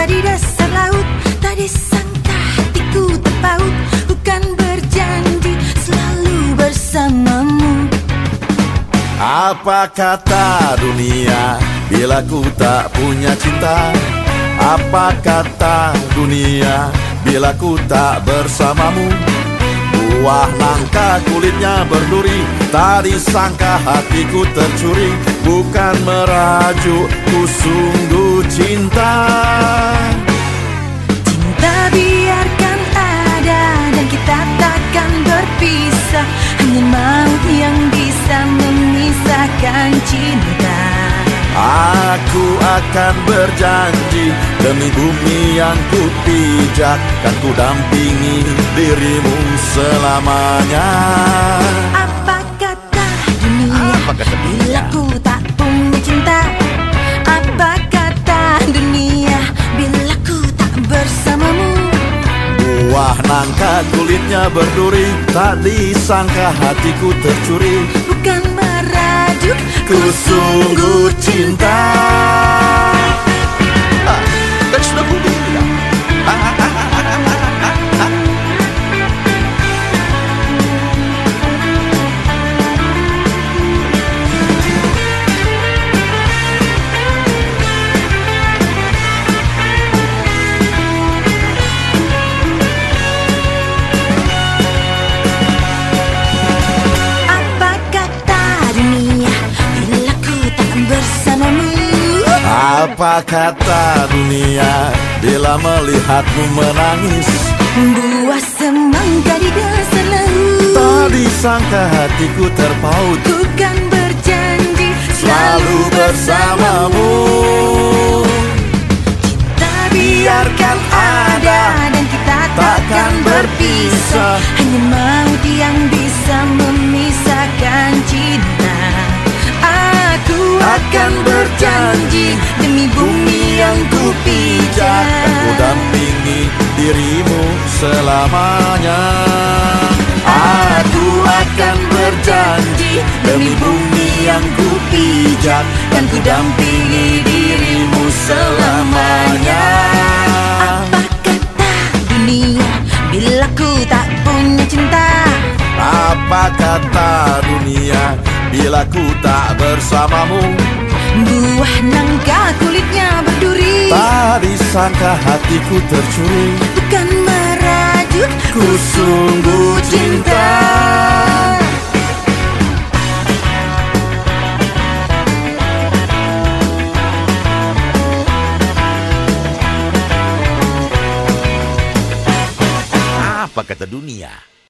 dari dasar laut tadi sangka hatiku terpaut. Bukan berjanji selalu bersamamu. Apa kata dunia bila ku tak punya cinta? Apa kata dunia bila ku tak bersamamu? Buah nangka kulitnya berduri Tadi sangka hatiku tercuri. Bukan merajuk ku sungguh cinta. Cinta biarkan ada dan kita takkan berpisah. Hanya maut yang bisa memisahkan cinta. Aku akan berjanji Demi bumi yang ku pijak Kan ku dampingi dirimu selamanya kulitnya berduri Tak disangka hatiku tercuri. Bukan merajuk Ku sungguh cinta Apa kata dunia Bila melihatmu menangis? Buah semangka di dasar laut Tak disangka hatiku terpaut. Ku kan berjanji Selalu bersamamu. Cinta biarkan ada Dan kita takkan berpisah Dan ku dampingi dirimu selamanya. Aku akan berjanji Demi bumi yang ku pijak Dan ku dampingi dirimu selamanya. Apa kata dunia Bila ku tak punya cinta? Apa kata dunia Bila ku tak bersamamu Buah nangka kulitnya berduri. Tak disangka hatiku tercuri. Bukan merajuk Ku sungguh cinta. Apa kata dunia?